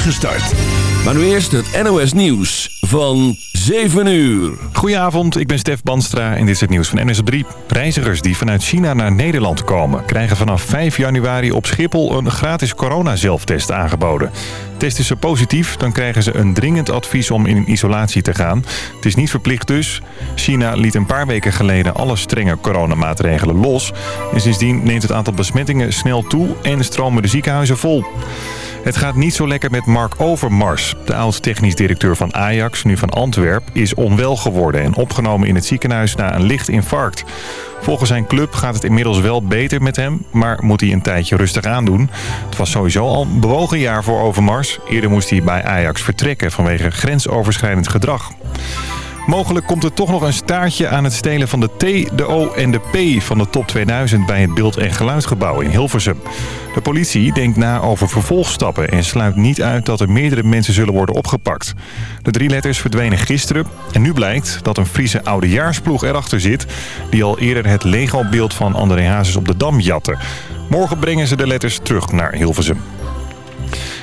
start. Maar nu eerst het NOS Nieuws van 7 uur. Goedenavond, ik ben Stef Banstra en dit is het nieuws van NS op 3. Reizigers die vanuit China naar Nederland komen... krijgen vanaf 5 januari op Schiphol een gratis corona-zelftest aangeboden. Testen ze positief, dan krijgen ze een dringend advies om in isolatie te gaan. Het is niet verplicht dus. China liet een paar weken geleden alle strenge coronamaatregelen los. En sindsdien neemt het aantal besmettingen snel toe en stromen de ziekenhuizen vol. Het gaat niet zo lekker met Mark Overmars. De oud-technisch directeur van Ajax, nu van Antwerp, is onwel geworden... en opgenomen in het ziekenhuis na een licht infarct. Volgens zijn club gaat het inmiddels wel beter met hem... maar moet hij een tijdje rustig aandoen. Het was sowieso al een bewogen jaar voor Overmars. Eerder moest hij bij Ajax vertrekken vanwege grensoverschrijdend gedrag. Mogelijk komt er toch nog een staartje aan het stelen van de T, de O en de P van de top 2000 bij het Beeld- en Geluidgebouw in Hilversum. De politie denkt na over vervolgstappen en sluit niet uit dat er meerdere mensen zullen worden opgepakt. De drie letters verdwenen gisteren en nu blijkt dat een Friese oudejaarsploeg erachter zit... die al eerder het Lego-beeld van André Hazes op de Dam jatte. Morgen brengen ze de letters terug naar Hilversum.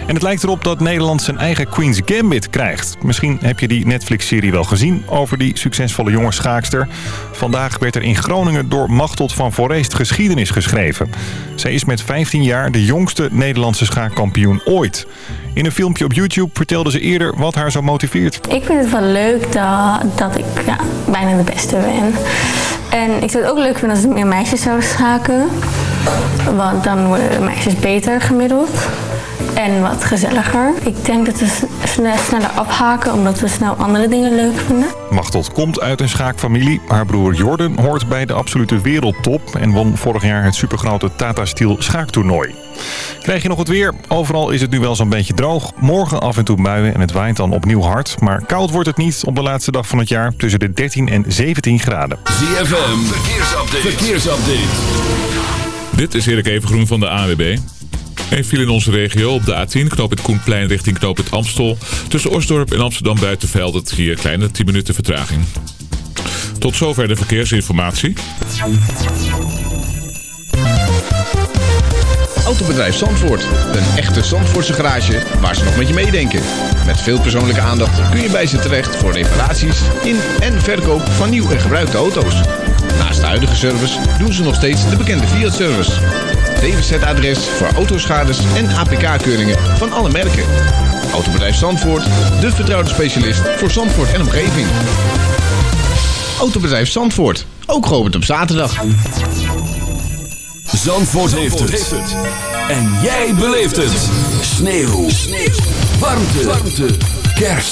En het lijkt erop dat Nederland zijn eigen Queen's Gambit krijgt. Misschien heb je die Netflix-serie wel gezien over die succesvolle jonge schaakster. Vandaag werd er in Groningen door Machteld van Forest geschiedenis geschreven. Zij is met 15 jaar de jongste Nederlandse schaakkampioen ooit. In een filmpje op YouTube vertelde ze eerder wat haar zo motiveert. Ik vind het wel leuk dat, dat ik ja, bijna de beste ben. En ik zou het ook leuk vinden als er meer meisjes zouden schaken. Want dan worden de meisjes beter gemiddeld en wat gezelliger. Ik denk dat we snel, sneller afhaken omdat we snel andere dingen leuk vinden. Machteld komt uit een schaakfamilie. Haar broer Jordan hoort bij de absolute wereldtop... en won vorig jaar het supergrote Tata Steel schaaktoernooi. Krijg je nog het weer? Overal is het nu wel zo'n beetje droog. Morgen af en toe buien en het waait dan opnieuw hard. Maar koud wordt het niet op de laatste dag van het jaar... tussen de 13 en 17 graden. ZFM, verkeersupdate. verkeersupdate. Dit is Erik Evengroen van de AWB. Een viel in onze regio op de A10, knoop het Koenplein richting knoop het Amstel. Tussen Osdorp en Amsterdam Buitenveld het hier kleine 10 minuten vertraging. Tot zover de verkeersinformatie. Autobedrijf Zandvoort. Een echte Zandvoortse garage waar ze nog met je meedenken. Met veel persoonlijke aandacht kun je bij ze terecht voor reparaties in en verkoop van nieuw en gebruikte auto's. Naast de huidige service doen ze nog steeds de bekende Fiat-service. DWZ-adres voor autoschades en APK-keuringen van alle merken. Autobedrijf Zandvoort, de vertrouwde specialist voor Zandvoort en omgeving. Autobedrijf Zandvoort, ook geopend op zaterdag. Zandvoort, heeft, het. En jij beleeft het. Sneeuw. Sneeuw. Warmte. Warmte. Kerst.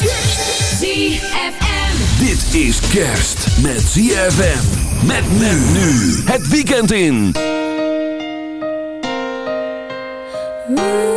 ZFM. Dit is kerst met ZFM. Met men nu. Het weekend in. To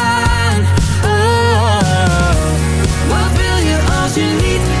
als je niet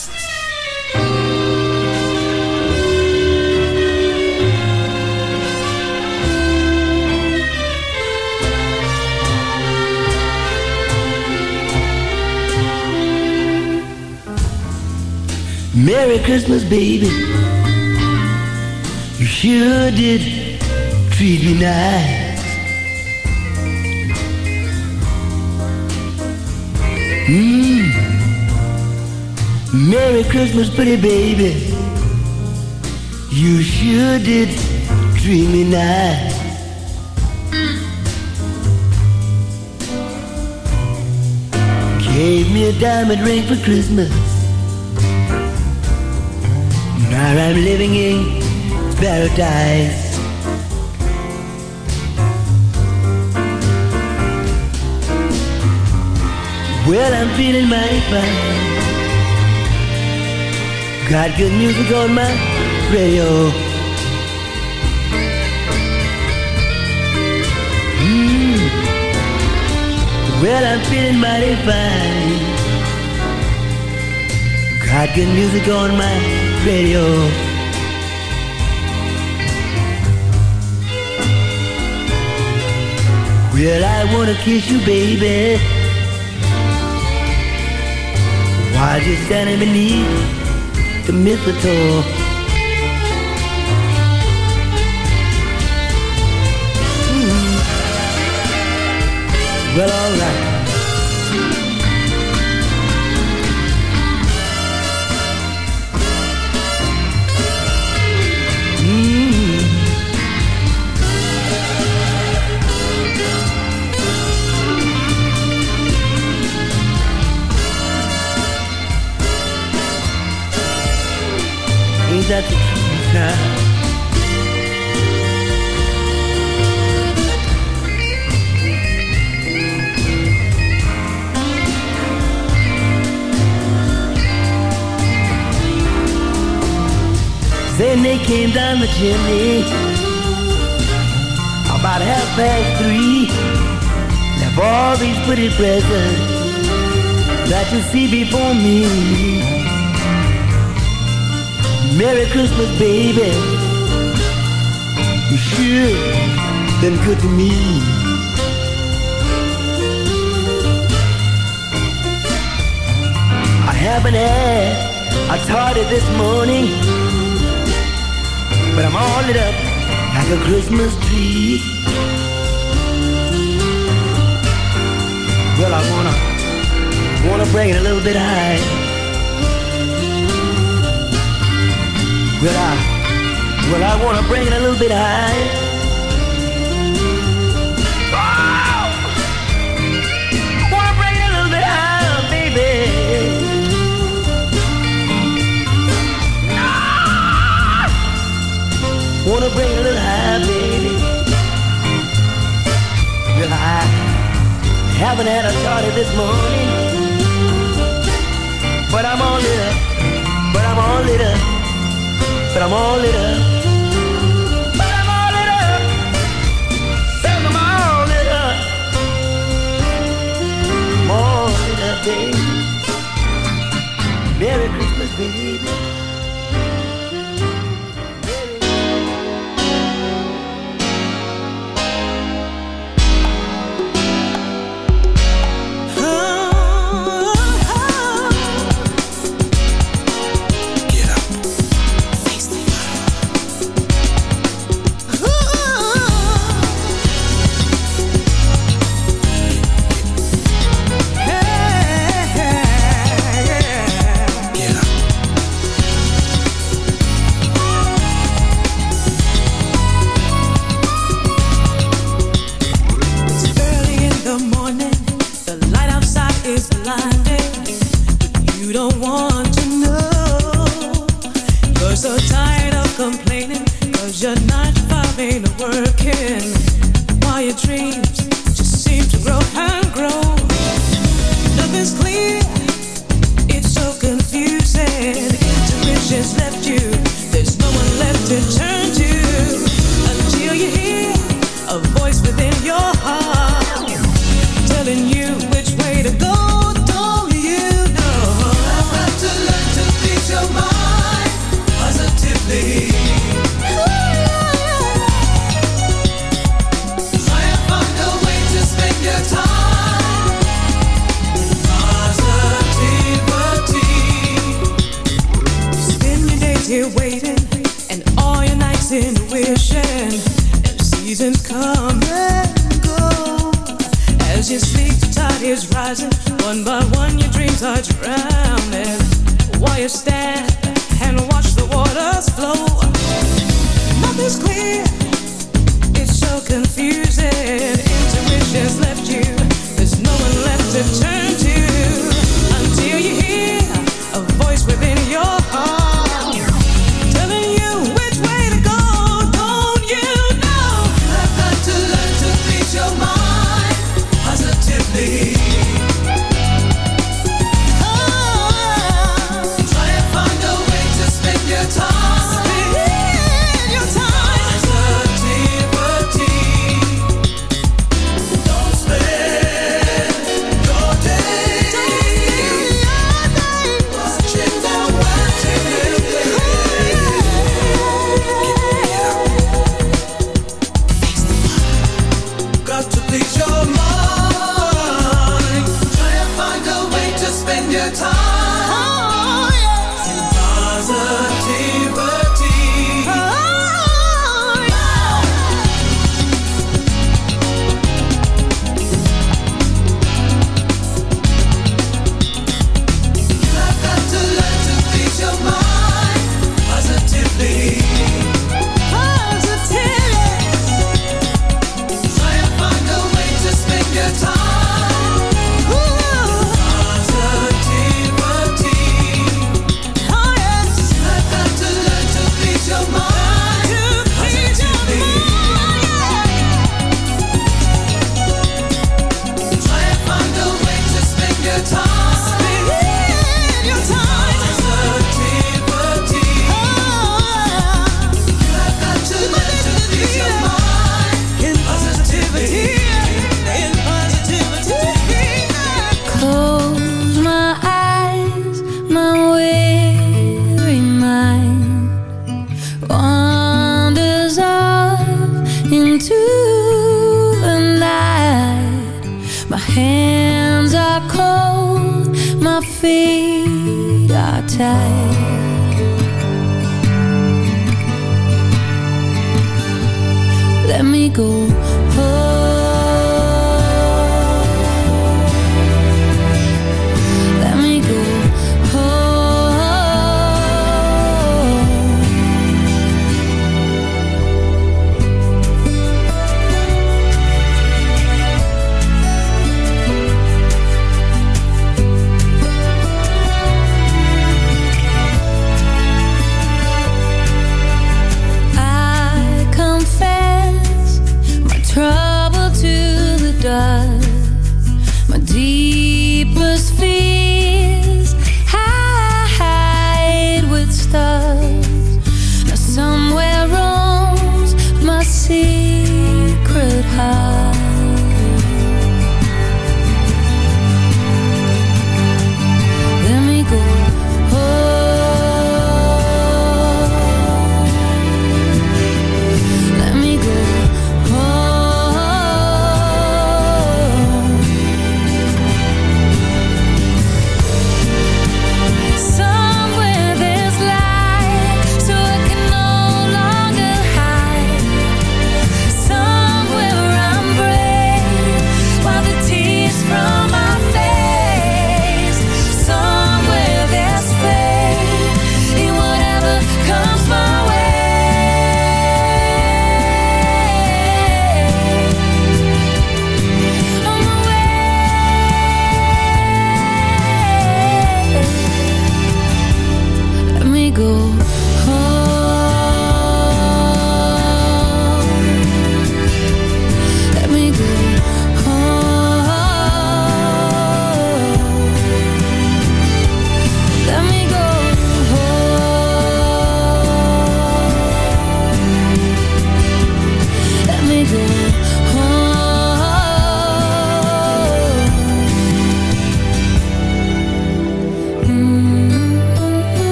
Merry Christmas, baby. You sure did treat me nice. Mmm. Merry Christmas, pretty baby. You sure did treat me nice. Gave me a diamond ring for Christmas. Now I'm living in paradise. Well, I'm feeling mighty fine. Got good music on my radio. Mm. Well, I'm feeling mighty fine. Got good music on my radio. Well, I wanna kiss you, baby. While you're standing beneath the mistletoe. Hmm. Well, alright. That truth now? Then they came down the chimney about half past three. Left all these pretty presents that you see before me. Merry Christmas, baby. You sure been good to me. I haven't had a tardy this morning, but I'm all lit up like a Christmas tree. Well, I wanna, wanna bring it a little bit high. Well, I, well, I wanna bring it a little bit high. Oh! Wanna bring it a little bit higher, baby. Ah! Wanna bring it a little higher, baby. Well, I haven't had a tardy this morning, but I'm all lit up. But I'm all lit up. But I'm all lit up. But I'm all lit up. All lit up. All lit up, baby. Merry Christmas, baby.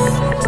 Oh.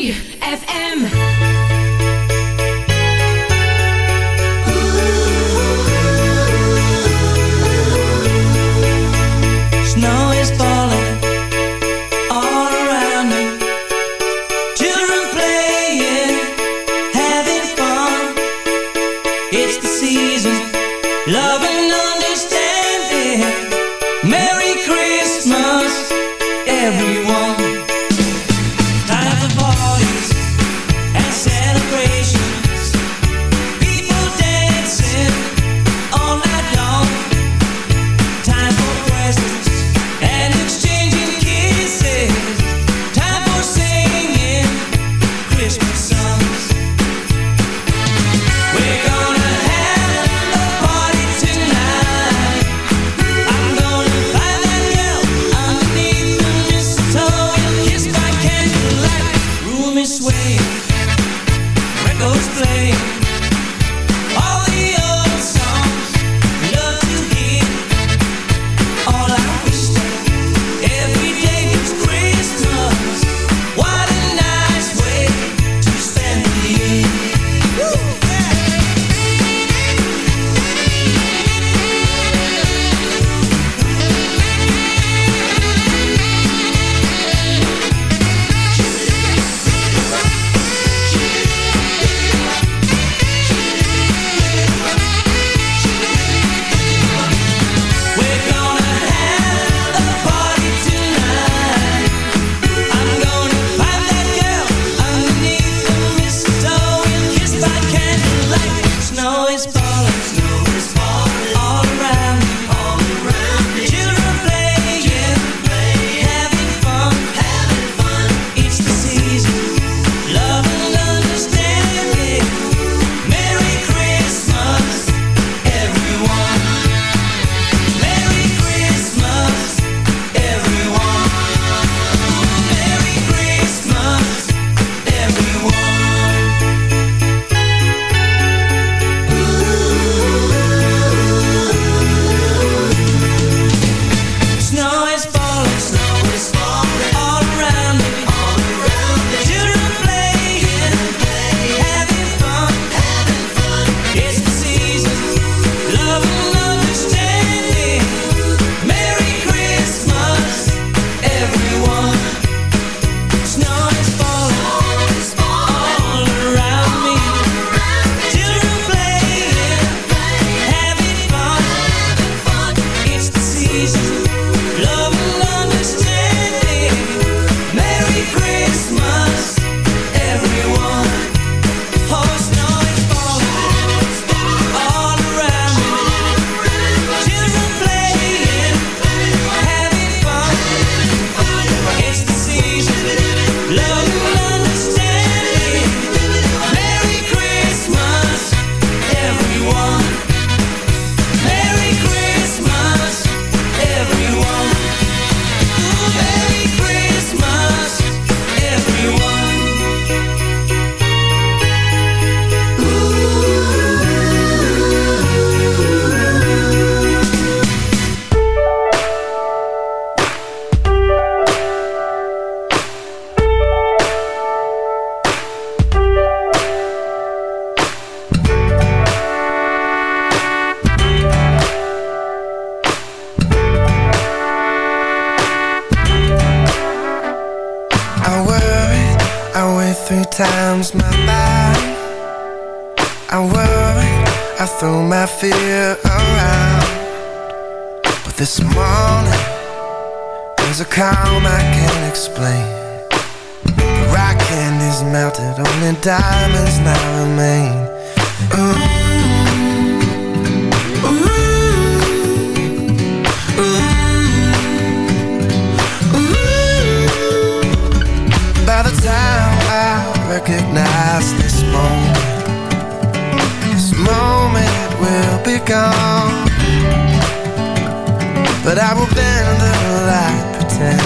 I will bend the light pretend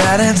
that it's